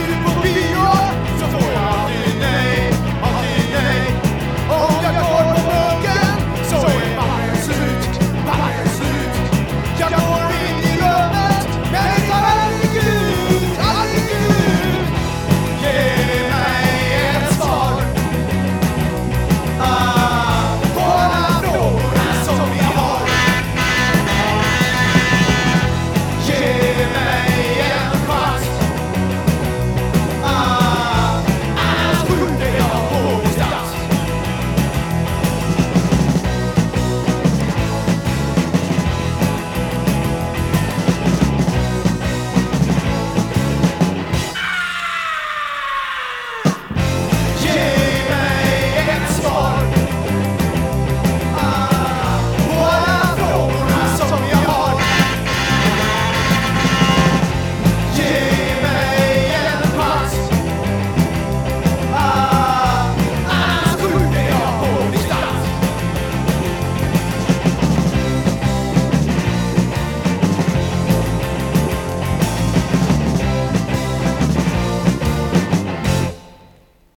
Everybody